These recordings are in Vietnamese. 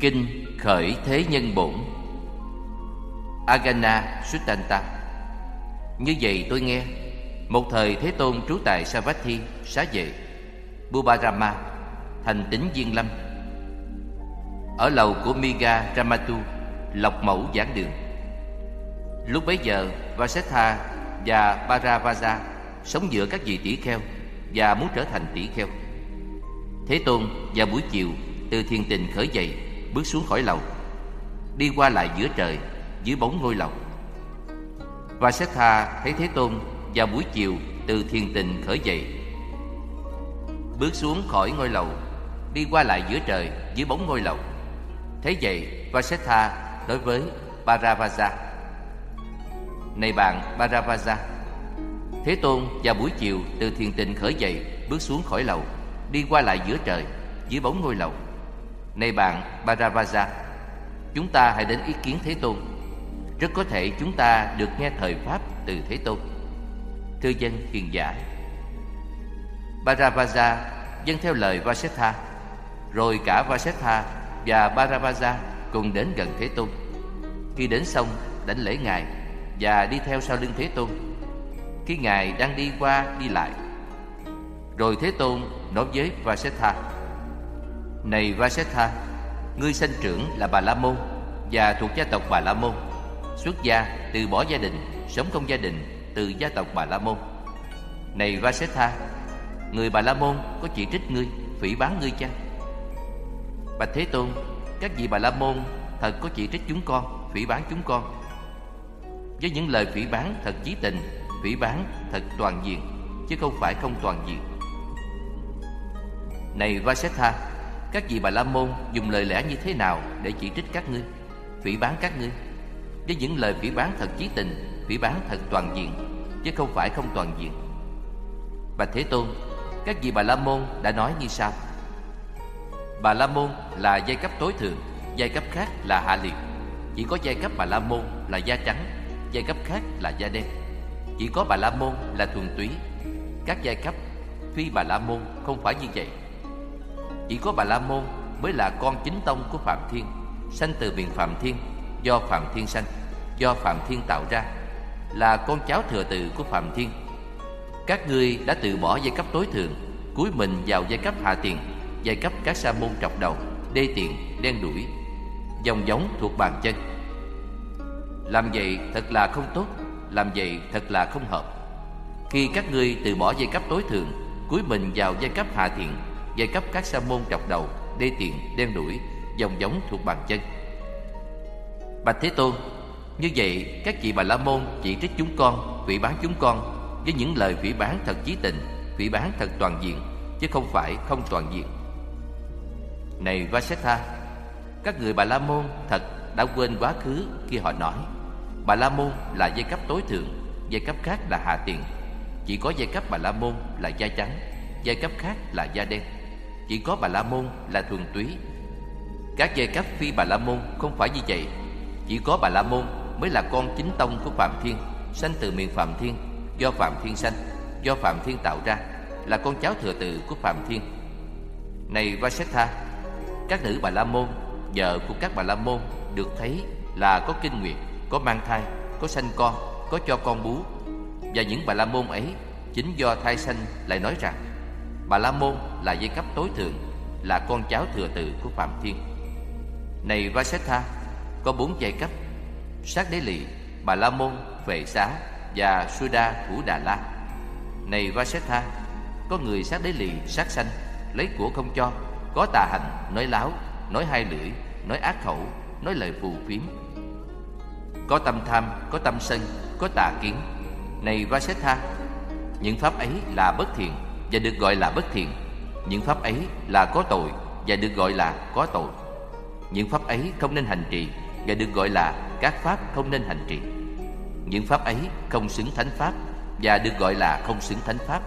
Kinh Khởi Thế Nhân Bổn. Agana Suttanta Như vậy tôi nghe Một thời Thế Tôn trú tại Savatthi, Xá Vệ Bubarama, thành tính Diên Lâm. Ở lầu của Miga Ramatu, lọc Mẫu giảng đường. Lúc bấy giờ Vasetha và Paravaja sống giữa các vị tỷ kheo và muốn trở thành tỷ kheo. Thế Tôn vào buổi chiều từ thiền tình khởi dậy, bước xuống khỏi lầu, đi qua lại giữa trời, dưới bóng ngôi lầu. và sát tha thấy Thế Tôn vào buổi chiều từ thiền tình khởi dậy, bước xuống khỏi ngôi lầu, đi qua lại giữa trời, dưới bóng ngôi lầu. Thế vậy, và sát tha đối với Paravaja này bạn Paravaja Thế Tôn vào buổi chiều từ thiền tình khởi dậy Bước xuống khỏi lầu Đi qua lại giữa trời Dưới bóng ngôi lầu này bạn Paravaja Chúng ta hãy đến ý kiến Thế Tôn. Rất có thể chúng ta được nghe thời Pháp từ Thế Tôn. Thưa dân hiền giả Paravaja dân theo lời Vasetha Rồi cả Vasetha và Paravaja cùng đến gần Thế Tôn. Khi đến xong đánh lễ Ngài và đi theo sau lưng Thế Tôn. Khi Ngài đang đi qua đi lại, rồi Thế Tôn nói với Vasetha: "Này Vasetha, ngươi sanh trưởng là Bà La Môn và thuộc gia tộc Bà La Môn, xuất gia từ bỏ gia đình, sống không gia đình từ gia tộc Bà La Môn. Này Vasetha, người Bà La Môn có chỉ trích ngươi, phỉ báng ngươi chăng?" Bạch Thế Tôn, các vị Bà La Môn thật có chỉ trích chúng con, phỉ báng chúng con với những lời phỉ bán thật chí tình phỉ bán thật toàn diện chứ không phải không toàn diện này Vasetha các vị bà la môn dùng lời lẽ như thế nào để chỉ trích các ngươi, phỉ bán các ngươi? Với những lời phỉ bán thật chí tình, phỉ bán thật toàn diện, chứ không phải không toàn diện. Bà thế tôn, các vị bà la môn đã nói như sau. Bà la môn là giai cấp tối thượng, giai cấp khác là hạ liệt. Chỉ có giai cấp bà la môn là da trắng, giai cấp khác là da đen. Chỉ có bà la môn là thuần túy. Các giai cấp phi bà la môn không phải như vậy chỉ có bà la môn mới là con chính tông của phạm thiên, sanh từ miền phạm thiên, do phạm thiên sanh, do phạm thiên tạo ra, là con cháu thừa tự của phạm thiên. Các ngươi đã từ bỏ giai cấp tối thượng, cúi mình vào giai cấp hạ tiền, giai cấp các sa môn trọc đầu, đê tiện đen đuổi, dòng giống thuộc bàn chân. Làm vậy thật là không tốt, Làm vậy thật là không hợp. Khi các ngươi từ bỏ giai cấp tối thượng, Cúi mình vào giai cấp hạ thiện Giai cấp các sa môn trọc đầu Đê tiện, đen đuổi Dòng giống thuộc bàn chân. Bạch Thế Tôn Như vậy các vị Bà La Môn chỉ trích chúng con Phỉ bán chúng con Với những lời phỉ bán thật chí tình Phỉ bán thật toàn diện Chứ không phải không toàn diện. Này Vasetha Các người Bà La Môn thật đã quên quá khứ khi họ nói Bà La Môn là giai cấp tối thượng Giai cấp khác là hạ tiền Chỉ có giai cấp Bà La Môn là da trắng Giai cấp khác là da đen. Chỉ có Bà La Môn là thuần túy. Các giai cấp phi Bà La Môn không phải như vậy. Chỉ có Bà La Môn mới là con chính tông của Phạm Thiên Sanh từ miền Phạm Thiên Do Phạm Thiên sanh Do Phạm Thiên tạo ra Là con cháu thừa tự của Phạm Thiên. Này Vasetha Các nữ Bà La Môn Vợ của các Bà La Môn Được thấy là có kinh nguyệt có mang thai, có sanh con, có cho con bú. Và những bà la môn ấy chính do thai sanh lại nói rằng bà la môn là giai cấp tối thượng, là con cháu thừa tự của Phạm Thiên. Này Vasetha, có bốn giai cấp: Sát Đế lì, Bà La Môn, Vệ Xá và Suda Thủ Đà La. Này Vasetha, có người sát đế lì, sát sanh, lấy của không cho, có tà hành, nói láo, nói hai lưỡi, nói ác khẩu, nói lời phù phiếm, có tâm tham, có tâm sân, có tà kiến Này Vasetha Những pháp ấy là bất thiện Và được gọi là bất thiện những pháp ấy là có tội Và được gọi là có tội. Những pháp ấy không nên hành trì Và được gọi là các pháp không nên hành trì. Những pháp ấy không xứng thánh pháp Và được gọi là không xứng thánh pháp.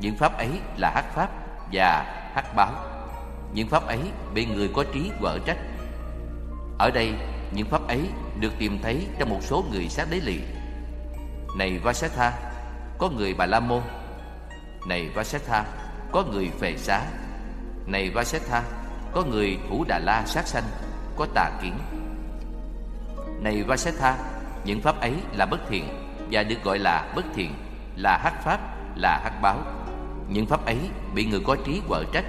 Những pháp ấy là hắc pháp Và hắc báo. Những pháp ấy bị người có trí vỡ trách. Ở đây, những pháp ấy được tìm thấy trong một số người sát đế lì Này Vasetha Có người Bà La Môn. Này Vasetha có người Phệ Xá. Này Vasetha Có người Thủ Đà La sát sanh có tà kiến. Này Vasetha Những pháp ấy là bất thiện Và được gọi là bất thiện Là hắc pháp, là hắc báo. Những pháp ấy bị người có trí quở trách.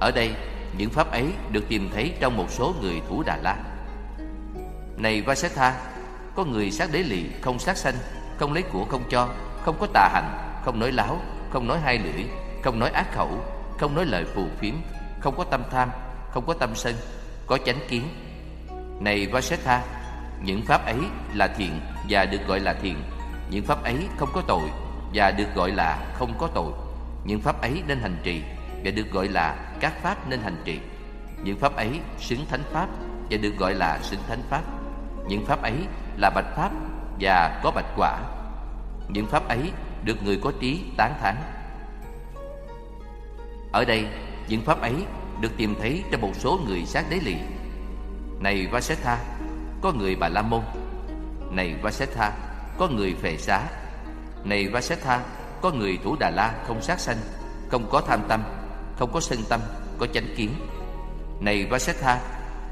Ở đây những pháp ấy được tìm thấy trong một số người thủ Đà La. Này Vasetha Có người sát đế lì, không sát sanh Không lấy của không cho Không có tà hành, không nói láo Không nói hai lưỡi, không nói ác khẩu Không nói lời phù phiếm Không có tâm tham, không có tâm sân Có chánh kiến Này Vasetha Những pháp ấy là thiện và được gọi là thiện Những pháp ấy không có tội và được gọi là không có tội Những pháp ấy nên hành trì và được gọi là các pháp nên hành trì. Những pháp ấy xứng thánh pháp và được gọi là xứng thánh pháp. Những pháp ấy là bạch pháp và có bạch quả. Những pháp ấy được người có trí tán thán. Ở đây, những pháp ấy được tìm thấy trong một số người sát đế lì. Này Vasetha, có người Bà La Môn. Này Vasetha, có người Phệ Xá. Này Vasetha, có người Thủ Đà La không sát sanh, không có tham tâm, không có sân tâm, có chánh kiến. Này Vasetha,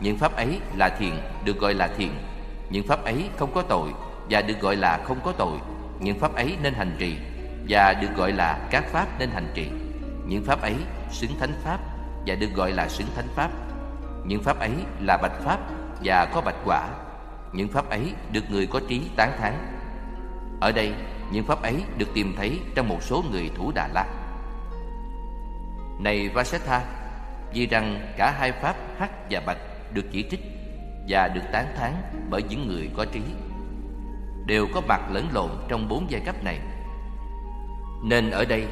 những pháp ấy là thiện, được gọi là thiện. Những pháp ấy không có tội và được gọi là không có tội. Những pháp ấy nên hành trì và được gọi là các pháp nên hành trì. Những pháp ấy xứng thánh pháp và được gọi là xứng thánh pháp. Những pháp ấy là bạch pháp và có bạch quả. Những pháp ấy được người có trí tán thán. Ở đây, những pháp ấy được tìm thấy trong một số người thủ Đà La. Này Vasetha, vì rằng cả hai pháp hắc và bạch được chỉ trích và được tán thán bởi những người có trí đều có mặt lẫn lộn trong bốn giai cấp này. Nên ở đây,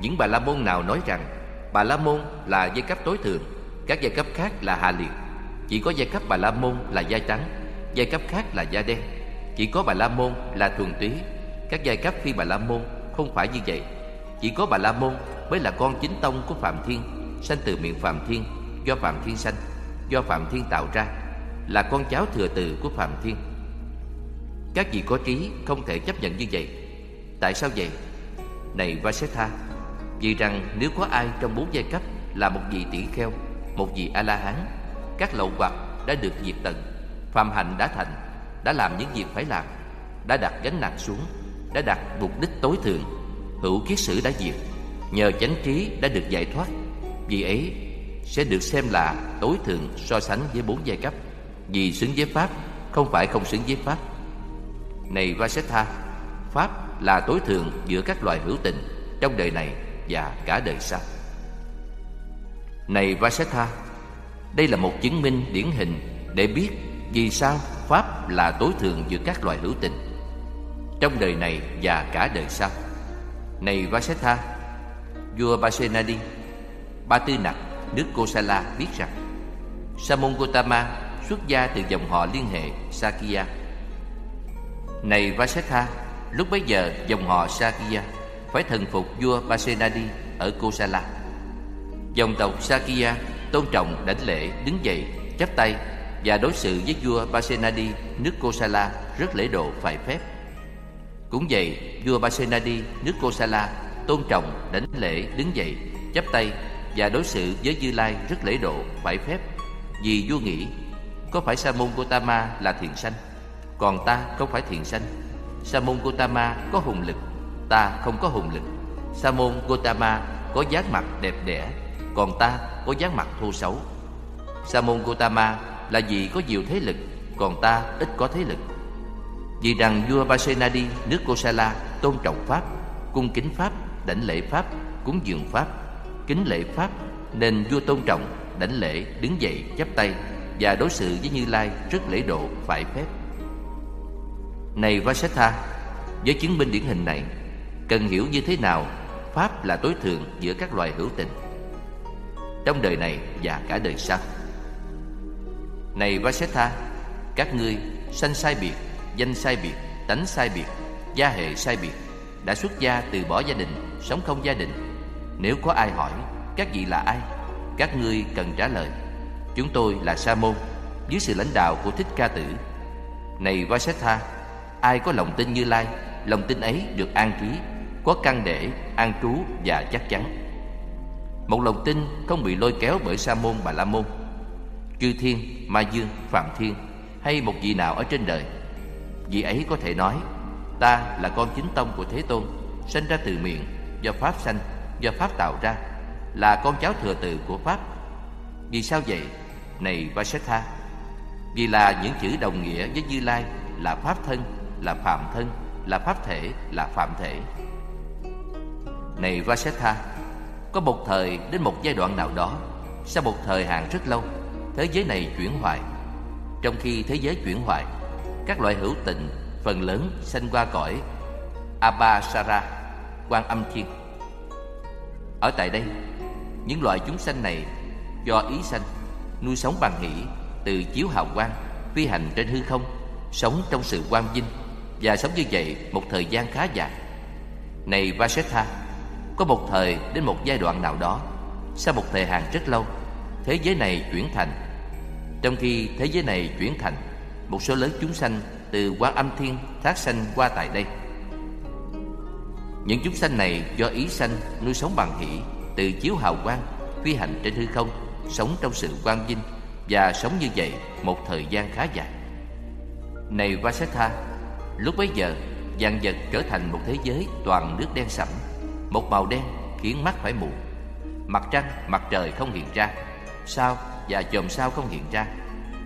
những bà la môn nào nói rằng bà la môn là giai cấp tối thượng, các giai cấp khác là hạ liệt. Chỉ có giai cấp bà la môn là da trắng, giai cấp khác là da đen. Chỉ có bà la môn là thuần túy, các giai cấp phi bà la môn không phải như vậy. Chỉ có bà la môn mới là con chính tông của Phạm Thiên, sanh từ miệng Phạm Thiên, do Phạm Thiên sanh, do Phạm Thiên tạo ra, là con cháu thừa từ của Phạm Thiên. Các vị có trí không thể chấp nhận như vậy. Tại sao vậy? Này Vasetha, vì rằng nếu có ai trong bốn giai cấp là một vị tỷ kheo, một vị A-la-hán, các lậu hoặc đã được diệt tận, phạm hạnh đã thành, đã làm những việc phải làm, đã đặt gánh nặng xuống, đã đặt mục đích tối thượng, hữu kiết sử đã diệt, nhờ chánh trí đã được giải thoát. Vì ấy sẽ được xem là tối thượng so sánh với bốn giai cấp vì xứng với pháp không phải không xứng với pháp. Này Vasetha pháp là tối thượng giữa các loài hữu tình trong đời này và cả đời sau này Vasetha đây là một chứng minh điển hình để biết vì sao pháp là tối thượng giữa các loài hữu tình trong đời này và cả đời sau này Vasetha vua Basenadi, Ba Tư Nặc, nước Kosala biết rằng Samon Gotama xuất gia từ dòng họ liên hệ Sakya. Này Vasetha, lúc bấy giờ dòng họ Sakya phải thần phục vua Pasenadi ở Kosala. Dòng tộc Sakya tôn trọng đảnh lễ đứng dậy chắp tay và đối xử với vua Pasenadi nước Kosala rất lễ độ phải phép. Cũng vậy, vua Pasenadi nước Kosala tôn trọng đảnh lễ đứng dậy chắp tay và đối xử với Như Lai rất lễ độ, phải phép. Vì vua nghĩ, có phải Sa môn Gotama là thiện sanh, còn ta không phải thiện sanh. Sa môn Gotama có hùng lực, ta không có hùng lực. Sa môn Gotama có dáng mặt đẹp đẽ, còn ta có dáng mặt thô xấu. Sa môn Gotama là vì có nhiều thế lực, còn ta ít có thế lực. Vì rằng vua Pasenadi nước Kosala tôn trọng pháp, cung kính pháp, đảnh lễ pháp, cúng dường pháp kính lễ pháp nên vua tôn trọng đảnh lễ đứng dậy chắp tay và đối xử với như lai rất lễ độ phải phép này vasetha với chứng minh điển hình này cần hiểu như thế nào pháp là tối thượng giữa các loài hữu tình. Trong đời này và cả đời sau. Này vasetha các ngươi sanh sai biệt, danh sai biệt, tánh sai biệt, gia hệ sai biệt đã xuất gia từ bỏ gia đình, sống không gia đình. Nếu có ai hỏi, Các vị là ai? Các ngươi cần trả lời, Chúng tôi là Sa môn, Dưới sự lãnh đạo của Thích Ca Tử. Này Vasetha Ai có lòng tin như Lai, Lòng tin ấy được an trí có căn để, an trú và chắc chắn. Một lòng tin không bị lôi kéo bởi Sa môn Bà La môn Chư thiên, ma dương, phạm thiên Hay một vị nào ở trên đời. Vị ấy có thể nói Ta là con chính tông của Thế Tôn Sinh ra từ miệng Do Pháp sanh Do Pháp tạo ra Là con cháu thừa tự của Pháp. Vì sao vậy? Này Vasetha Vì là những chữ đồng nghĩa với Như Lai Là Pháp thân, là Phạm thân Là Pháp thể, là Phạm thể. Này Vasetha Có một thời đến một giai đoạn nào đó Sau một thời hạn rất lâu Thế giới này chuyển hoại Trong khi thế giới chuyển hoại Các loại hữu tình phần lớn sanh qua cõi Abhasara, quan âm thiên. Ở tại đây, những loại chúng sanh này do ý sanh, nuôi sống bằng hỷ, từ chiếu hào quang, phi hành trên hư không, sống trong sự quang vinh và sống như vậy một thời gian khá dài. Này Vasetha, có một thời đến một giai đoạn nào đó, sau một thời hạn rất lâu, thế giới này chuyển thành. Trong khi thế giới này chuyển thành, một số lớn chúng sanh từ quán âm thiên thác sanh qua tại đây. Những chúng sanh này do ý sanh nuôi sống bằng hỷ từ chiếu hào quang phi hành trên hư không sống trong sự quang vinh và sống như vậy một thời gian khá dài. Này Vasetha lúc bấy giờ vạn vật trở thành một thế giới toàn nước đen sẫm một màu đen khiến mắt phải mù. Mặt trăng, mặt trời không hiện ra. Sao và chòm sao không hiện ra?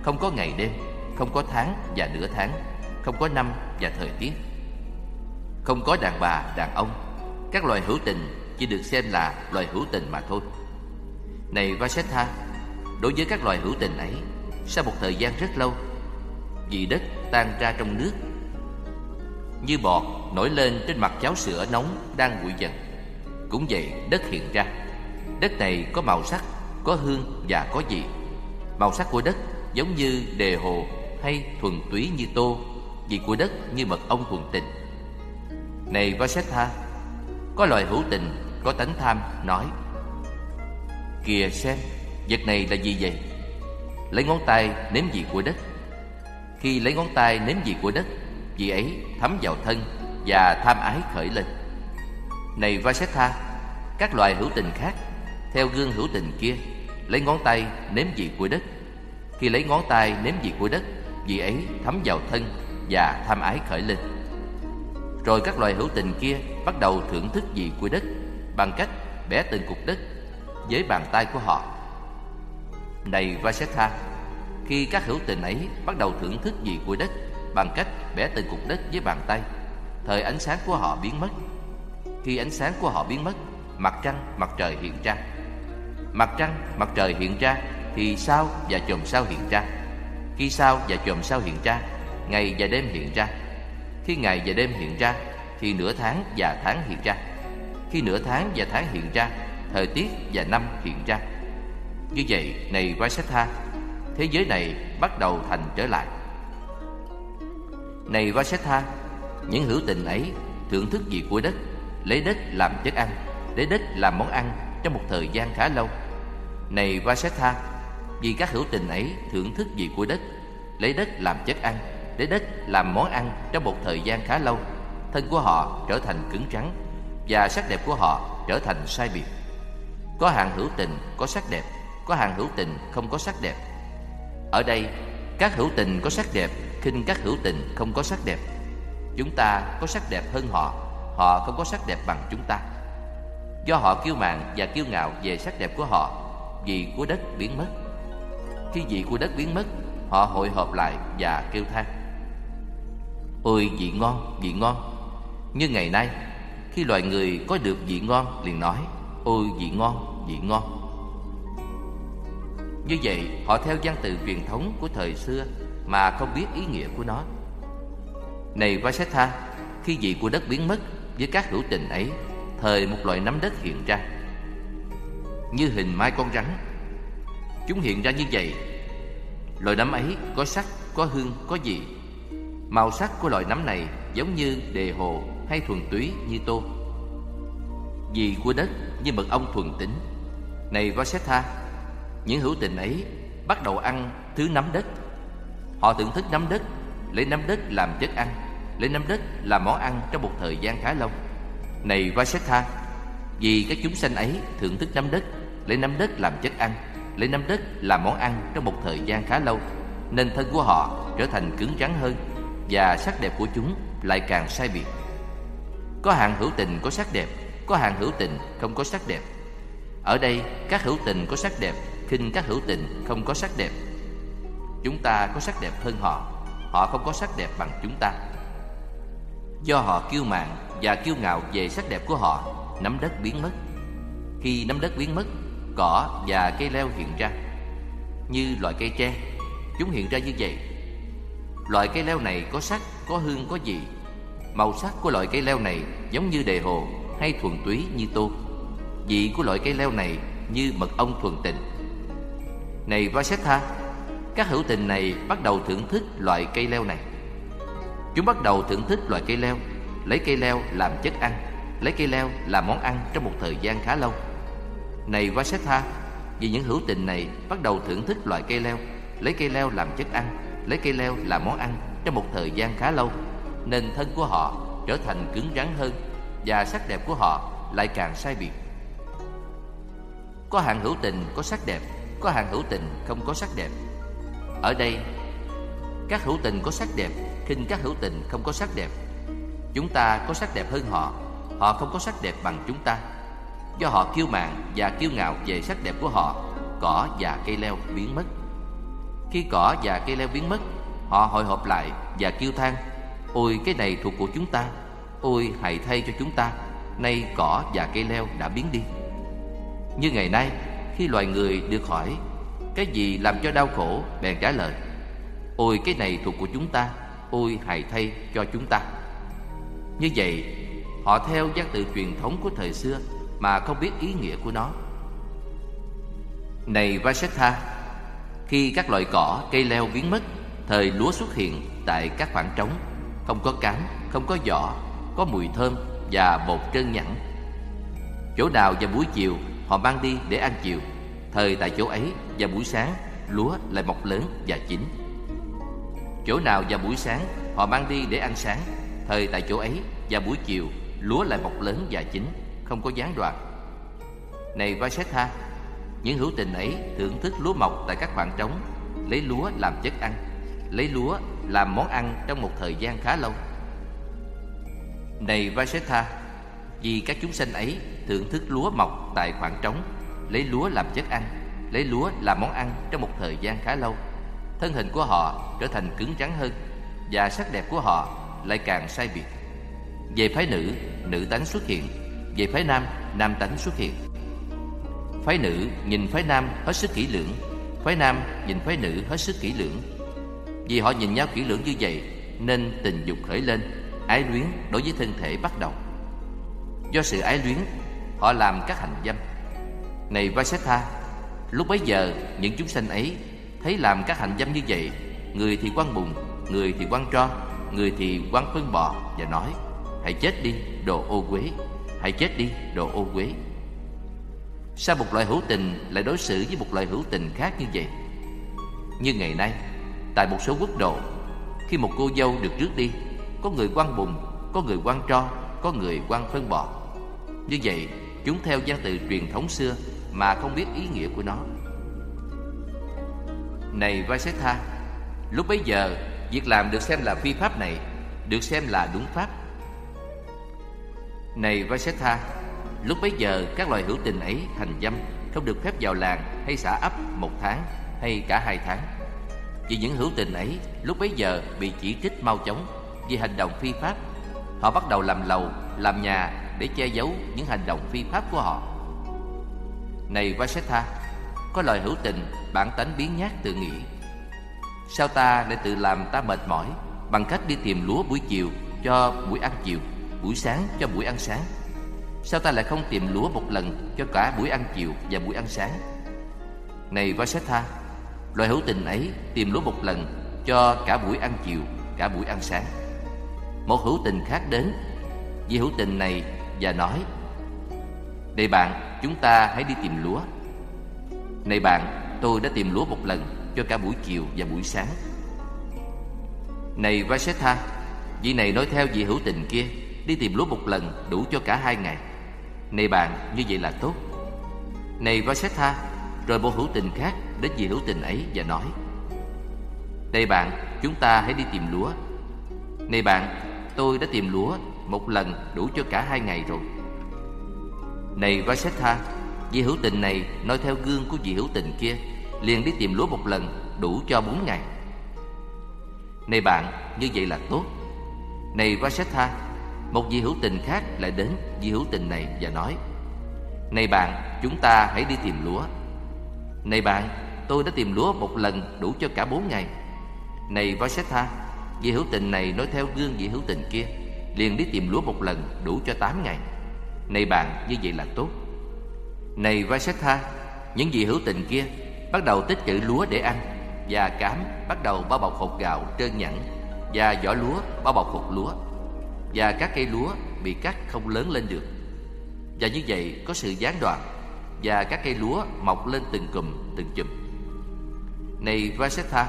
Không có ngày đêm, không có tháng và nửa tháng, không có năm và thời tiết. Không có đàn bà, đàn ông. Các loài hữu tình chỉ được xem là loài hữu tình mà thôi. Này Vasetha, đối với các loài hữu tình ấy, sau một thời gian rất lâu vì đất tan ra trong nước, như bọt nổi lên trên mặt cháo sữa nóng đang nguội dần cũng vậy đất hiện ra. Đất này có màu sắc, có hương và có vị. Màu sắc của đất giống như đề hồ hay thuần túy như tô, vị của đất như mật ong thuần tình. Này Vasetha có loài hữu tình có tánh tham nói, kìa xem, vật này là gì vậy? Lấy ngón tay nếm vị của đất. Khi lấy ngón tay nếm vị của đất, vị ấy thấm vào thân và tham ái khởi lên này Vasetha các loài hữu tình khác, theo gương hữu tình kia, lấy ngón tay nếm vị của đất. Khi lấy ngón tay nếm vị của đất, vị ấy thấm vào thân và tham ái khởi lên. Rồi các loài hữu tình kia bắt đầu thưởng thức vị của đất bằng cách bẻ từng cục đất với bàn tay của họ. Này Vasetha khi các hữu tình ấy bắt đầu thưởng thức vị của đất bằng cách bẻ từng cục đất với bàn tay, thời ánh sáng của họ biến mất khi ánh sáng của họ biến mất, mặt trăng, mặt trời hiện ra. Mặt trăng, mặt trời hiện ra, thì sao và chòm sao hiện ra? Khi sao và chòm sao hiện ra, ngày và đêm hiện ra. Khi ngày và đêm hiện ra, thì nửa tháng và tháng hiện ra. Khi nửa tháng và tháng hiện ra, thời tiết và năm hiện ra. Như vậy, này Vasetha thế giới này bắt đầu thành trở lại. Này Vasetha những hữu tình ấy thưởng thức gì của đất lấy đất làm chất ăn, lấy đất làm món ăn trong một thời gian khá lâu. Này Vasetha, vì các hữu tình ấy thưởng thức vị của đất, lấy đất làm chất ăn, lấy đất làm món ăn trong một thời gian khá lâu, thân của họ trở thành cứng trắng và sắc đẹp của họ trở thành sai biệt. Có hàng hữu tình có sắc đẹp, có hàng hữu tình không có sắc đẹp. Ở đây, các hữu tình có sắc đẹp khinh các hữu tình không có sắc đẹp. Chúng ta có sắc đẹp hơn họ họ không có sắc đẹp bằng chúng ta. Do họ kiêu mạn và kiêu ngạo về sắc đẹp của họ vị của đất biến mất. Khi vị của đất biến mất họ hội họp lại và kêu than Ôi vị ngon, vị ngon. Như ngày nay Khi loài người có được vị ngon liền nói Ôi vị ngon, vị ngon. Như vậy họ theo văn tự truyền thống của thời xưa Mà không biết ý nghĩa của nó. Này Vasetha Khi vị của đất biến mất với các hữu tình ấy Thời một loại nắm đất hiện ra. Như hình mai con rắn Chúng hiện ra như vậy. Loại nắm ấy có sắc, có hương, có vị. Màu sắc của loại nấm này giống như đề hồ hay thuần túy như tô. Vị của đất như mật ong thuần tính. Này Vasetha Những hữu tình ấy bắt đầu ăn thứ nấm đất. Họ thưởng thức nấm đất Lấy nấm đất làm chất ăn. Lấy nấm đất làm món ăn trong một thời gian khá lâu. Này Vasetha, Vì các chúng sanh ấy thưởng thức nấm đất Lấy nấm đất làm chất ăn lấy nắm đất làm món ăn trong một thời gian khá lâu, Nên thân của họ trở thành cứng rắn hơn Và sắc đẹp của chúng lại càng sai biệt. Có hàng hữu tình có sắc đẹp, Có hàng hữu tình không có sắc đẹp. Ở đây, các hữu tình có sắc đẹp, khinh các hữu tình không có sắc đẹp. Chúng ta có sắc đẹp hơn họ Họ không có sắc đẹp bằng chúng ta. Do họ kiêu mạn và kiêu ngạo về sắc đẹp của họ Nắm đất biến mất. Khi nắm đất biến mất Cỏ và cây leo hiện ra. Như loại cây tre Chúng hiện ra như vậy. Loại cây leo này có sắc, có hương, có vị. Màu sắc của loại cây leo này giống như đề hồ Hay thuần túy như tô. Vị của loại cây leo này như mật ong thuần tịnh. Này Vasetha Các hữu tình này bắt đầu thưởng thức loại cây leo này. Chúng bắt đầu thưởng thức loại cây leo. Lấy cây leo làm chất ăn. Lấy cây leo làm món ăn trong một thời gian khá lâu. Này Vasetha Vì những hữu tình này bắt đầu thưởng thức loại cây leo. Lấy cây leo làm chất ăn. Lấy cây leo làm món ăn trong một thời gian khá lâu. Nên thân của họ trở thành cứng rắn hơn Và sắc đẹp của họ lại càng sai biệt. Có hạng hữu tình có sắc đẹp, Có hạng hữu tình không có sắc đẹp. Ở đây, Các hữu tình có sắc đẹp khinh các hữu tình không có sắc đẹp. Chúng ta có sắc đẹp hơn họ Họ không có sắc đẹp bằng chúng ta. Do họ kiêu mạn và kiêu ngạo về sắc đẹp của họ, Cỏ và cây leo biến mất. Khi cỏ và cây leo biến mất, Họ hội họp lại và kêu than, Ôi, cái này thuộc của chúng ta. Ôi, hãy thay cho chúng ta. Nay cỏ và cây leo đã biến đi. Như ngày nay, Khi loài người được hỏi, Cái gì làm cho đau khổ, Bèn trả lời, Ôi, cái này thuộc của chúng ta. Ôi hài thay cho chúng ta. Như vậy Họ theo văn tự truyền thống của thời xưa Mà không biết ý nghĩa của nó. Này Vasetha Khi các loại cỏ, cây leo biến mất Thời lúa xuất hiện tại các khoảng trống. Không có cám, không có vỏ Có mùi thơm và bột trơn nhẵn. Chỗ nào vào buổi chiều Họ mang đi để ăn chiều. Thời tại chỗ ấy và buổi sáng Lúa lại mọc lớn và chín. Chỗ nào vào buổi sáng, Họ mang đi để ăn sáng. Thời tại chỗ ấy và buổi chiều, Lúa lại mọc lớn và chín, Không có gián đoạn. Này Vasetha, Những hữu tình ấy thưởng thức lúa mọc tại các khoảng trống, Lấy lúa làm chất ăn, Lấy lúa làm món ăn trong một thời gian khá lâu. Này Vasetha, Vì các chúng sanh ấy thưởng thức lúa mọc tại khoảng trống, Lấy lúa làm chất ăn, Lấy lúa làm món ăn trong một thời gian khá lâu Thân hình của họ trở thành cứng rắn hơn Và sắc đẹp của họ lại càng sai biệt. Về phái nữ, nữ tánh xuất hiện. Về phái nam, nam tánh xuất hiện. Phái nữ nhìn phái nam hết sức kỹ lưỡng. Phái nam nhìn phái nữ hết sức kỹ lưỡng. Vì họ nhìn nhau kỹ lưỡng như vậy Nên tình dục khởi lên Ái luyến đối với thân thể bắt đầu. Do sự ái luyến Họ làm các hành dâm. Này Vasetha Lúc bấy giờ những chúng sanh ấy Thấy làm các hành dâm như vậy, Người thì quăng bùn, Người thì quăng tro, Người thì quăng phân bò Và nói, Hãy chết đi, đồ ô quế Hãy chết đi, đồ ô quế Sao một loại hữu tình lại đối xử với một loại hữu tình khác như vậy? Như ngày nay, Tại một số quốc độ, Khi một cô dâu được rước đi, Có người quăng bùn, Có người quăng tro, Có người quăng phân bò. Như vậy, chúng theo danh từ truyền thống xưa Mà không biết ý nghĩa của nó này Vasetha Lúc bấy giờ Việc làm được xem là phi pháp này Được xem là đúng pháp. Này Vasetha Lúc bấy giờ các loài hữu tình ấy hành dâm Không được phép vào làng hay xã ấp một tháng Hay cả hai tháng. Vì những hữu tình ấy Lúc bấy giờ bị chỉ trích mau chóng Vì hành động phi pháp. Họ bắt đầu làm lầu, làm nhà Để che giấu những hành động phi pháp của họ. Này Vasetha có loài hữu tình bản tánh biến nhát tự nghĩ. Sao ta lại tự làm ta mệt mỏi? Bằng cách đi tìm lúa buổi chiều cho buổi ăn chiều Buổi sáng cho buổi ăn sáng. Sao ta lại không tìm lúa một lần cho cả buổi ăn chiều và buổi ăn sáng? Này Vasetha Loài hữu tình ấy tìm lúa một lần cho cả buổi ăn chiều, cả buổi ăn sáng. Một hữu tình khác đến Vì hữu tình này và nói Này bạn, chúng ta hãy đi tìm lúa. Này bạn, tôi đã tìm lúa một lần cho cả buổi chiều và buổi sáng. Này Vasetha Vị này nói theo vị hữu tình kia Đi tìm lúa một lần đủ cho cả hai ngày. Này bạn như vậy là tốt. Này Vasetha Rồi một hữu tình khác đến vị hữu tình ấy và nói. Này bạn, chúng ta hãy đi tìm lúa. Này bạn, tôi đã tìm lúa một lần đủ cho cả hai ngày rồi. Này Vasetha, vị hữu tình này nói theo gương của vị hữu tình kia liền đi tìm lúa một lần đủ cho bốn ngày. Này bạn, như vậy là tốt. Này Vasetha, một vị hữu tình khác lại đến vị hữu tình này và nói Này bạn, chúng ta hãy đi tìm lúa. Này bạn, tôi đã tìm lúa một lần đủ cho cả bốn ngày. Này Vasetha, vị hữu tình này nói theo gương vị hữu tình kia liền đi tìm lúa một lần đủ cho tám ngày. Này bạn, như vậy là tốt. Này Vasetha, những vị hữu tình kia bắt đầu tích trữ lúa để ăn và cám bắt đầu bao bọc hột gạo trơn nhẵn và vỏ lúa bao bọc hột lúa và các cây lúa bị cắt không lớn lên được. Và như vậy có sự gián đoạn và các cây lúa mọc lên từng cùm từng chùm. Này Vasetha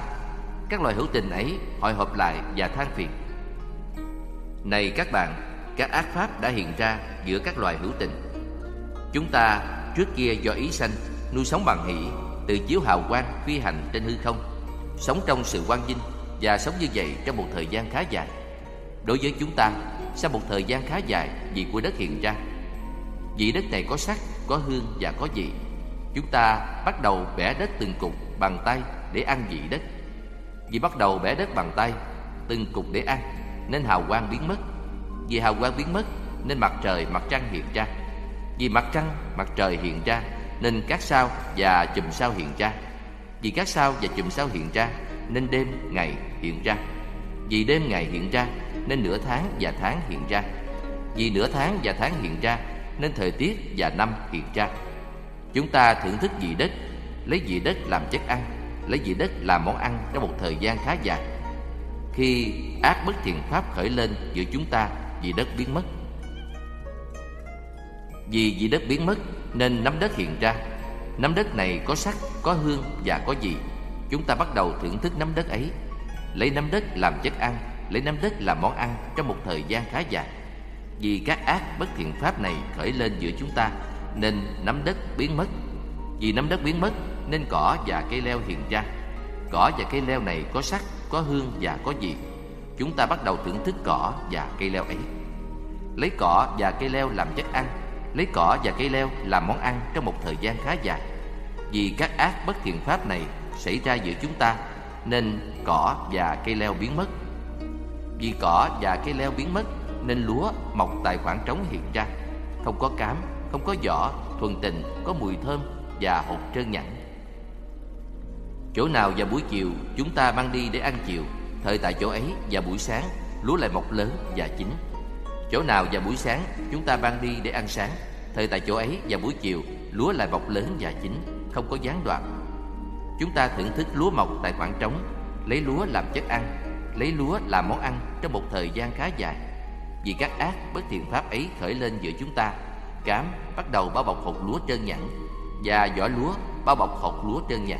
các loài hữu tình ấy hội họp lại và than phiền. Này các bạn các ác pháp đã hiện ra giữa các loài hữu tình. Chúng ta trước kia do ý sanh, nuôi sống bằng hỷ, từ chiếu hào quang phi hành trên hư không, sống trong sự quang vinh và sống như vậy trong một thời gian khá dài. Đối với chúng ta, sau một thời gian khá dài, vị của đất hiện ra. Vị đất này có sắc, có hương và có vị. Chúng ta bắt đầu bẻ đất từng cục bằng tay để ăn vị đất. Vì bắt đầu bẻ đất bằng tay, từng cục để ăn, nên hào quang biến mất. Vì hào quang biến mất, nên mặt trời, mặt trăng hiện ra vì mặt trăng, mặt trời hiện ra, nên các sao và chùm sao hiện ra. Vì các sao và chùm sao hiện ra, nên đêm, ngày hiện ra. Vì đêm, ngày hiện ra, nên nửa tháng và tháng hiện ra. Vì nửa tháng và tháng hiện ra, nên thời tiết và năm hiện ra. Chúng ta thưởng thức vị đất, lấy vị đất làm chất ăn, lấy vị đất làm món ăn trong một thời gian khá dài. Khi ác bất thiện pháp khởi lên giữa chúng ta, vị đất biến mất vì vị đất biến mất, nên nắm đất hiện ra. Nắm đất này có sắc, có hương và có vị. Chúng ta bắt đầu thưởng thức nắm đất ấy. Lấy nắm đất làm chất ăn, lấy nắm đất làm món ăn trong một thời gian khá dài. Vì các ác bất thiện pháp này khởi lên giữa chúng ta, nên nắm đất biến mất. Vì nắm đất biến mất, nên cỏ và cây leo hiện ra. Cỏ và cây leo này có sắc, có hương và có vị. Chúng ta bắt đầu thưởng thức cỏ và cây leo ấy. Lấy cỏ và cây leo làm chất ăn lấy cỏ và cây leo làm món ăn trong một thời gian khá dài. Vì các ác bất thiện pháp này xảy ra giữa chúng ta, nên cỏ và cây leo biến mất. Vì cỏ và cây leo biến mất, nên lúa mọc tại khoảng trống hiện ra. Không có cám, không có vỏ thuần tình, có mùi thơm và hột trơn nhẵn. Chỗ nào vào buổi chiều, chúng ta mang đi để ăn chiều. Thời tại chỗ ấy và buổi sáng, lúa lại mọc lớn và chín chỗ nào vào buổi sáng, chúng ta ban đi để ăn sáng. Thời tại chỗ ấy vào buổi chiều, lúa lại mọc lớn và chín, không có gián đoạn. Chúng ta thưởng thức lúa mọc tại khoảng trống, lấy lúa làm chất ăn, lấy lúa làm món ăn trong một thời gian khá dài. Vì các ác bất thiện pháp ấy khởi lên giữa chúng ta, cám bắt đầu bao bọc hột lúa trơn nhẵn, và vỏ lúa bao bọc hột lúa trơn nhẵn.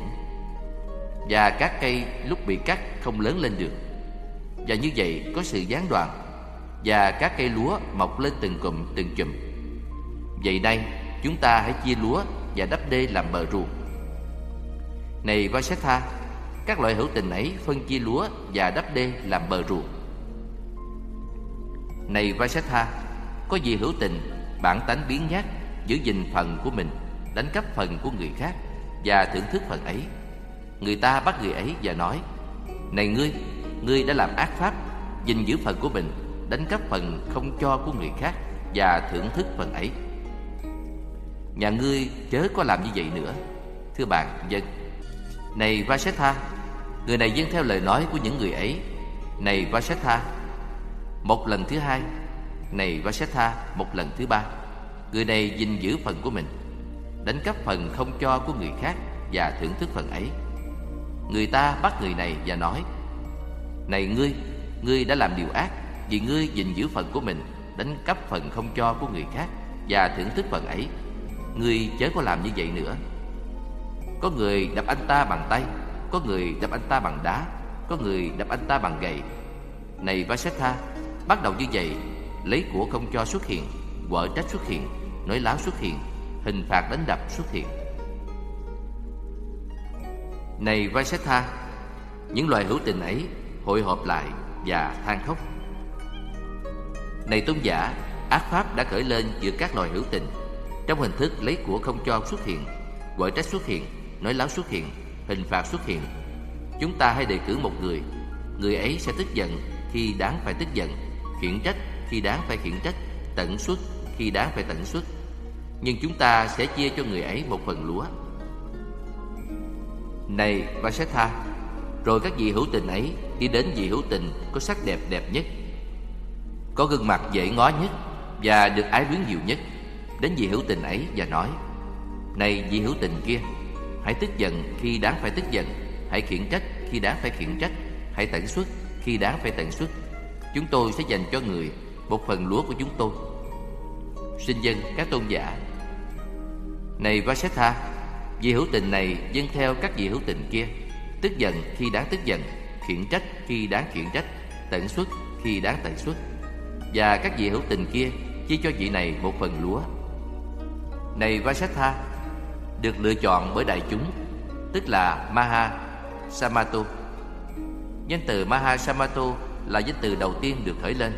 Và các cây lúc bị cắt không lớn lên được. Và như vậy có sự gián đoạn và các cây lúa mọc lên từng cụm, từng chùm. Vậy đây, chúng ta hãy chia lúa và đắp đê làm bờ ruộng. Này Vasetha các loại hữu tình ấy phân chia lúa và đắp đê làm bờ ruộng. Này Vasetha có gì hữu tình, bản tánh biến nhát, giữ gìn phần của mình, đánh cắp phần của người khác và thưởng thức phần ấy. Người ta bắt người ấy và nói, này ngươi ngươi đã làm ác pháp, gìn giữ phần của mình đánh cắp phần không cho của người khác và thưởng thức phần ấy. Nhà ngươi chớ có làm như vậy nữa, thưa bạn dân. Này Vasetha người này dân theo lời nói của những người ấy. Này Vasetha một lần thứ hai. Này Vasetha một lần thứ ba. Người này gìn giữ phần của mình, đánh cắp phần không cho của người khác và thưởng thức phần ấy. Người ta bắt người này và nói, này ngươi ngươi đã làm điều ác vì ngươi gìn giữ phần của mình, đánh cắp phần không cho của người khác và thưởng thức phần ấy. Ngươi chớ có làm như vậy nữa. Có người đập anh ta bằng tay, có người đập anh ta bằng đá, có người đập anh ta bằng gậy. Này Vasetha bắt đầu như vậy, lấy của không cho xuất hiện, quở trách xuất hiện, nói láo xuất hiện, hình phạt đánh đập xuất hiện. Này Vasetha Những loài hữu tình ấy hội họp lại và than khóc. Này tôn giả, Ác pháp đã khởi lên giữa các loài hữu tình. Trong hình thức lấy của không cho xuất hiện, Gọi trách xuất hiện, Nói láo xuất hiện, Hình phạt xuất hiện. Chúng ta hãy đề cử một người. Người ấy sẽ tức giận khi đáng phải tức giận, Khiển trách khi đáng phải khiển trách Tận xuất khi đáng phải tận xuất. Nhưng chúng ta sẽ chia cho người ấy một phần lúa. Này Vasetha Rồi các vị hữu tình ấy đi đến vị hữu tình có sắc đẹp đẹp nhất. Có gương mặt dễ ngó nhất Và được ái luyến nhiều nhất. Đến vị hữu tình ấy và nói, Này vị hữu tình kia, Hãy tức giận khi đáng phải tức giận, Hãy khiển trách khi đáng phải khiển trách, Hãy tận xuất khi đáng phải tận xuất. Chúng tôi sẽ dành cho người Một phần lúa của chúng tôi. Xin dân các tôn giả, Này Vasetha Vị hữu tình này dân theo các vị hữu tình kia, Tức giận khi đáng tức giận, Khiển trách khi đáng khiển trách Tận xuất khi đáng tận xuất. Và các vị hữu tình kia Chia cho vị này một phần lúa. Này Vasetha Được lựa chọn bởi đại chúng Tức là Maha Samato Danh từ Maha Samato là danh từ đầu tiên được khởi lên.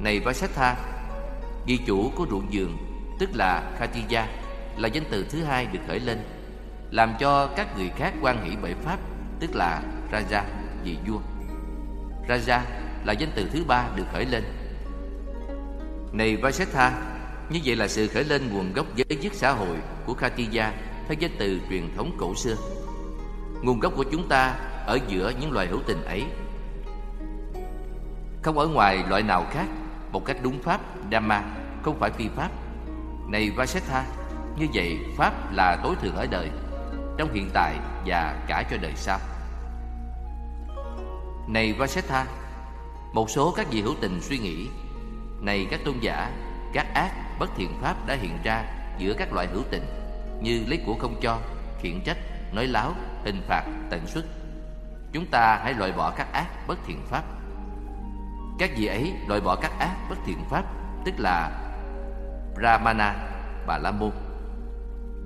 Này Vasetha Ghi chủ của ruộng vườn Tức là Khatija Là danh từ thứ hai được khởi lên Làm cho các người khác quan hỷ bởi Pháp Tức là Raja, vị vua. Raja là danh từ thứ ba được khởi lên. Này Vasetha Như vậy là sự khởi lên nguồn gốc giới dứt xã hội của Khatija Theo danh từ truyền thống cổ xưa. Nguồn gốc của chúng ta ở giữa những loài hữu tình ấy. Không ở ngoài loại nào khác Một cách đúng pháp, Dhamma Không phải phi pháp. Này Vasetha Như vậy Pháp là tối thượng ở đời Trong hiện tại và cả cho đời sau. Này Vasetha Một số các vị hữu tình suy nghĩ này các tôn giả Các ác, bất thiện pháp đã hiện ra Giữa các loại hữu tình Như lấy của không cho, khiển trách, nói láo, hình phạt, tận xuất. Chúng ta hãy loại bỏ các ác bất thiện pháp. Các vị ấy loại bỏ các ác bất thiện pháp Tức là Brahmana, Bà La Môn.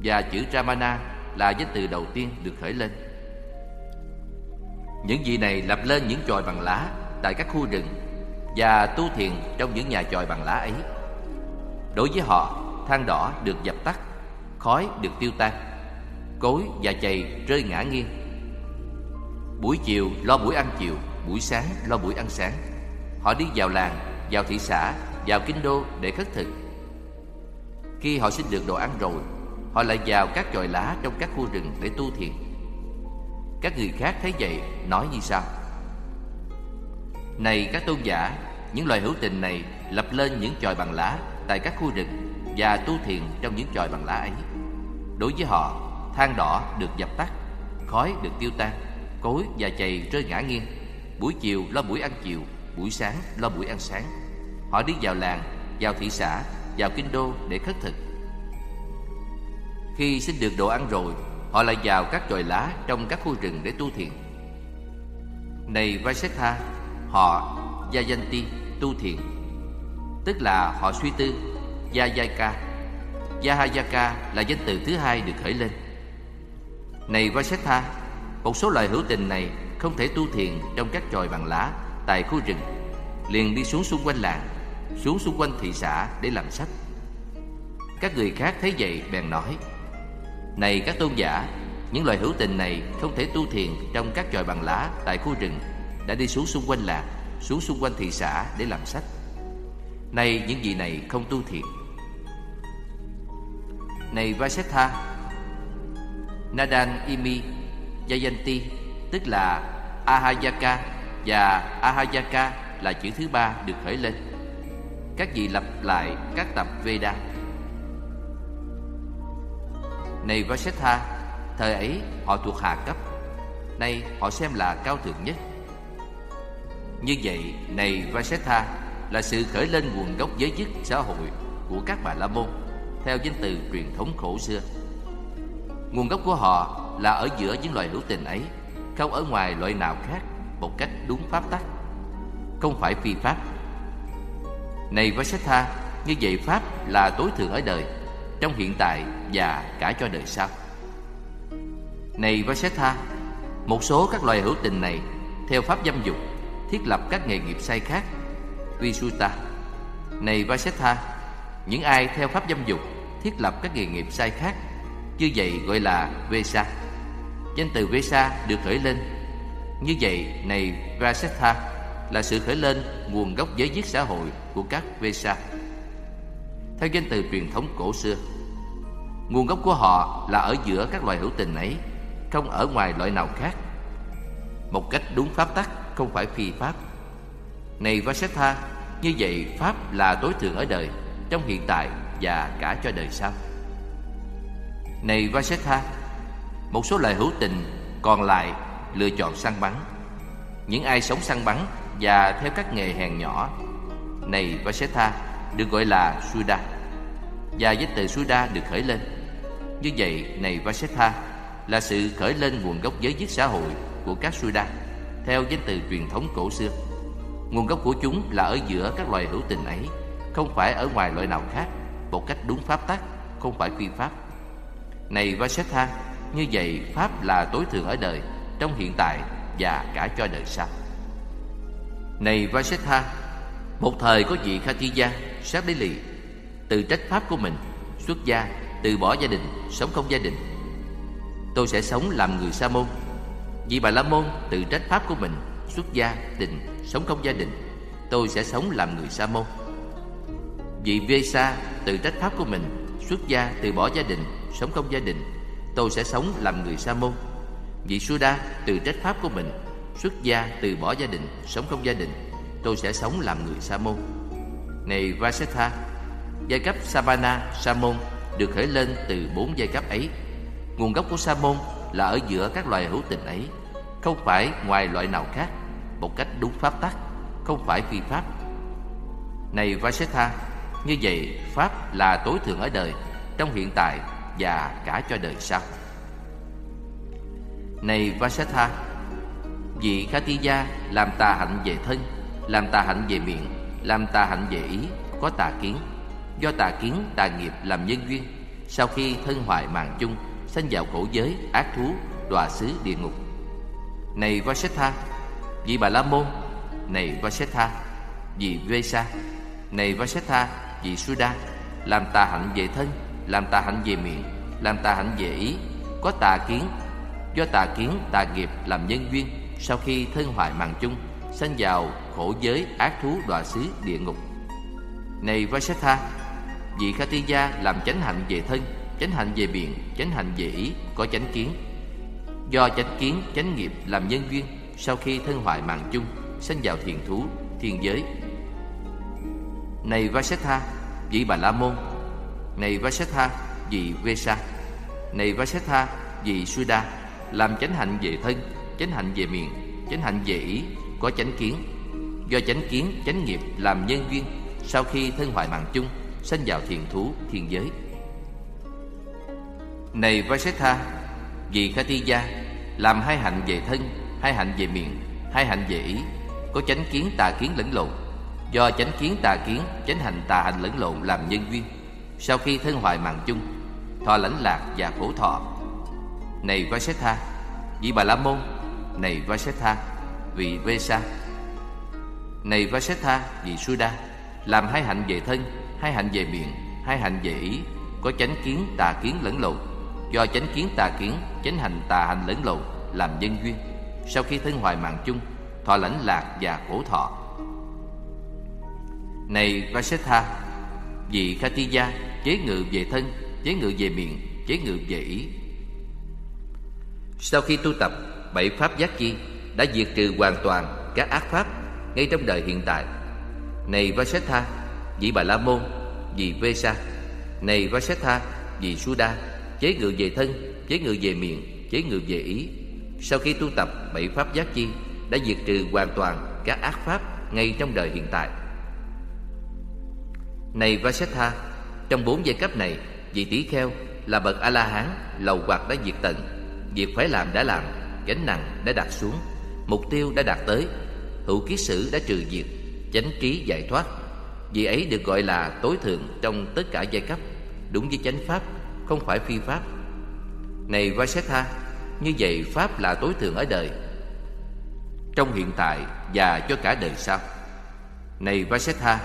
Và chữ Brahmana là danh từ đầu tiên được khởi lên. Những vị này lập lên những chòi bằng lá Tại các khu rừng và tu thiền trong những nhà chòi bằng lá ấy. Đối với họ, than đỏ được dập tắt Khói được tiêu tan Cối và chày rơi ngã nghiêng. Buổi chiều lo buổi ăn chiều Buổi sáng lo buổi ăn sáng. Họ đi vào làng, vào thị xã Vào kinh đô để khất thực. Khi họ xin được đồ ăn rồi Họ lại vào các chòi lá Trong các khu rừng để tu thiền. Các người khác thấy vậy Nói như sau. Này các tôn giả những loài hữu tình này lập lên những chòi bằng lá Tại các khu rừng Và tu thiền trong những chòi bằng lá ấy. Đối với họ Than đỏ được dập tắt Khói được tiêu tan Cối và chày rơi ngã nghiêng. Buổi chiều lo buổi ăn chiều Buổi sáng lo buổi ăn sáng. Họ đi vào làng, vào thị xã Vào kinh đô để khất thực. Khi xin được đồ ăn rồi Họ lại vào các chòi lá Trong các khu rừng để tu thiền. Này Vasetha Họ Yayanti tu thiền. Tức là họ suy tư Yajaka Yahayaka là danh từ thứ hai được khởi lên. Này Vasetha một số loài hữu tình này không thể tu thiền trong các chòi bằng lá tại khu rừng, liền đi xuống xung quanh làng, xuống xung quanh thị xã để làm sách. Các người khác thấy vậy bèn nói: "Này các tôn giả, những loài hữu tình này không thể tu thiền trong các chòi bằng lá tại khu rừng, đã đi xuống xung quanh làng, xuống xung quanh thị xã để làm sách. Nay những vị này không tu thiện. Này Vasetha, Nadan Imi Jayanti tức là Ahayaka và Ahayaka là chữ thứ ba được khởi lên. Các vị lặp lại các tập Veda. Này Vasetha, thời ấy họ thuộc hạ cấp, nay họ xem là cao thượng nhất. Như vậy, này Vasetha là sự khởi lên nguồn gốc giới dứt xã hội của các bà la môn theo danh từ truyền thống khổ xưa. Nguồn gốc của họ là ở giữa những loài hữu tình ấy Không ở ngoài loại nào khác Một cách đúng pháp tắc Không phải phi pháp Này Vasetha Như vậy pháp là tối thượng ở đời Trong hiện tại và cả cho đời sau Này Vasetha Một số các loài hữu tình này Theo pháp dâm dục Thiết lập các nghề nghiệp sai khác. Visuta Này Vasetha Những ai theo pháp dâm dục Thiết lập các nghề nghiệp sai khác, Như vậy gọi là Vesa Danh từ Vesa được khởi lên. Như vậy, này Vasetha Là sự khởi lên nguồn gốc giới giết xã hội của các Vesa Theo danh từ truyền thống cổ xưa, Nguồn gốc của họ là ở giữa các loài hữu tình ấy, Không ở ngoài loại nào khác. Một cách đúng pháp tắc không phải phi pháp. Này Vasetha Như vậy Pháp là tối thượng ở đời Trong hiện tại và cả cho đời sau. Này Vasetha Một số loài hữu tình Còn lại lựa chọn săn bắn. Những ai sống săn bắn Và theo các nghề hèn nhỏ Này Vasetha Được gọi là Suda Và với từ Suda được khởi lên. Như vậy, này Vasetha, là sự khởi lên nguồn gốc giới dứt xã hội của các Suda, theo danh từ truyền thống cổ xưa. Nguồn gốc của chúng là ở giữa các loài hữu tình ấy, không phải ở ngoài loại nào khác, một cách đúng pháp tắc, không phải quy pháp. Này Vasetha, như vậy Pháp là tối thượng ở đời, trong hiện tại và cả cho đời sau. Này Vasetha, một thời có vị Khatiya, sát đế lì, từ trách Pháp của mình, xuất gia từ bỏ gia đình, sống không gia đình. Tôi sẽ sống làm người sa môn. Vì Bà La Môn tự trách pháp của mình, xuất gia, định, sống không gia đình. Tôi sẽ sống làm người sa môn. Vì Vê Sa tự trách pháp của mình, xuất gia, từ bỏ gia đình, sống không gia đình. Tôi sẽ sống làm người sa môn. Vì Suda tự trách pháp của mình, xuất gia, từ bỏ gia đình, sống không gia đình. Tôi sẽ sống làm người sa môn. Này Vasetha, giai cấp Sabana, sa môn được khởi lên từ bốn giai cấp ấy. Nguồn gốc của sa môn là ở giữa các loài hữu tình ấy, không phải ngoài loại nào khác, một cách đúng pháp tắc, không phải phi pháp. Này Vasetha, như vậy pháp là tối thượng ở đời, trong hiện tại và cả cho đời sau. Này Vasetha, vị Khatiya làm tà hạnh về thân, làm tà hạnh về miệng, làm tà hạnh về ý, có tà kiến do tà kiến tà nghiệp làm nhân duyên sau khi thân hoại mạng chung sanh vào khổ giới ác thú đọa xứ địa ngục này Vasetha vị bà la môn, này Vasetha vị Vesa này Vasetha vị Suda làm tà hạnh về thân, làm tà hạnh về miệng, làm tà hạnh về ý. Có tà kiến, do tà kiến, tà nghiệp làm nhân duyên. Sau khi thân hoại mạng chung, sanh vào khổ giới ác thú đọa xứ địa ngục. Này Vasetha Vị Khatiya làm chánh hạnh về thân, Chánh hạnh về miệng, Chánh hạnh về ý, Có chánh kiến. Do chánh kiến, chánh nghiệp làm nhân duyên Sau khi thân hoại mạng chung Sanh vào thiền thú, thiên giới. Này Vasetha Vị Bà La Môn. Này Vasetha Vị Vesa. Này Vasetha Vị Suda. Làm chánh hạnh về thân Chánh hạnh về miệng Chánh hạnh về ý Có chánh kiến. Do chánh kiến, chánh nghiệp làm nhân duyên Sau khi thân hoại mạng chung sanh vào thiền thú thiên giới. Này Vasetha vì Khatiya làm hai hạnh về thân, hai hạnh về miệng, hai hạnh về ý, có chánh kiến tà kiến lẫn lộn. Do chánh kiến tà kiến, chánh hành tà hành lẫn lộn làm nhân duyên. Sau khi thân hoại mạng chung, thọ lãnh lạc và khổ thọ. Này Vasetha vị Bà La Môn, này Vasetha vị Vesa này Vasetha vị Suda làm hai hạnh về thân, hai hạnh về miệng, hai hạnh về ý, có chánh kiến tà kiến lẫn lộn do chánh kiến tà kiến chánh hành tà hành lẫn lộn làm nhân duyên. Sau khi thân hoại mạng chung thọ lãnh lạc và khổ thọ. Này Vasetha vì Khatiya chế ngự về thân chế ngự về miệng chế ngự về ý. Sau khi tu tập bảy pháp giác chi đã diệt trừ hoàn toàn các ác pháp ngay trong đời hiện tại. Này Vasetha vị Bà La Môn, vị Vesa, này Vasetha, vị Suda, chế ngự về thân, chế ngự về miệng, chế ngự về ý. Sau khi tu tập bảy pháp giác chi, đã diệt trừ hoàn toàn các ác pháp ngay trong đời hiện tại. Này Vasetha, trong bốn giai cấp này, vị tỷ kheo là bậc A La Hán, lầu quạt đã diệt tận, việc phải làm đã làm, gánh nặng đã đặt xuống, mục tiêu đã đạt tới, hữu ký sử đã trừ diệt, chánh trí giải thoát, Vị ấy được gọi là tối thượng trong tất cả giai cấp Đúng với chánh pháp không phải phi pháp. Này Vasetha Như vậy Pháp là tối thượng ở đời, Trong hiện tại và cho cả đời sau. Này Vasetha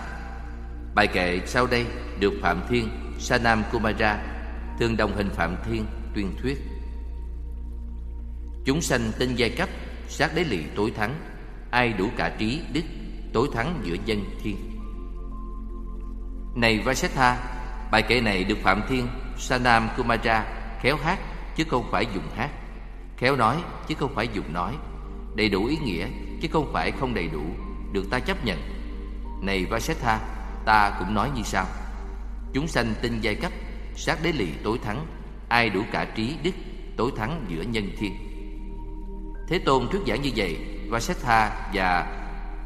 Bài kệ sau đây được Phạm Thiên Sanam Kumara Thường đồng hình Phạm Thiên, tuyên thuyết. Chúng sanh tên giai cấp, Sát đế lì tối thắng, Ai đủ cả trí đức Tối thắng giữa dân thiên. Này Vasetha Bài kệ này được Phạm Thiên Sanam Kumara khéo hát, chứ không phải dùng hát. Khéo nói, chứ không phải dùng nói. Đầy đủ ý nghĩa, chứ không phải không đầy đủ, Được ta chấp nhận. Này Vasetha, Ta cũng nói như sau. Chúng sanh tinh giai cấp, Sát đế lì tối thắng, Ai đủ cả trí đức, Tối thắng giữa nhân thiên. Thế Tôn trước giảng như vậy, Vasetha và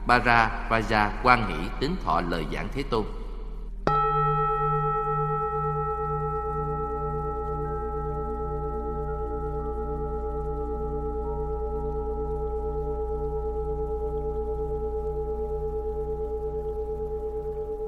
Bara Vaja quan hỷ tính thọ lời giảng Thế Tôn.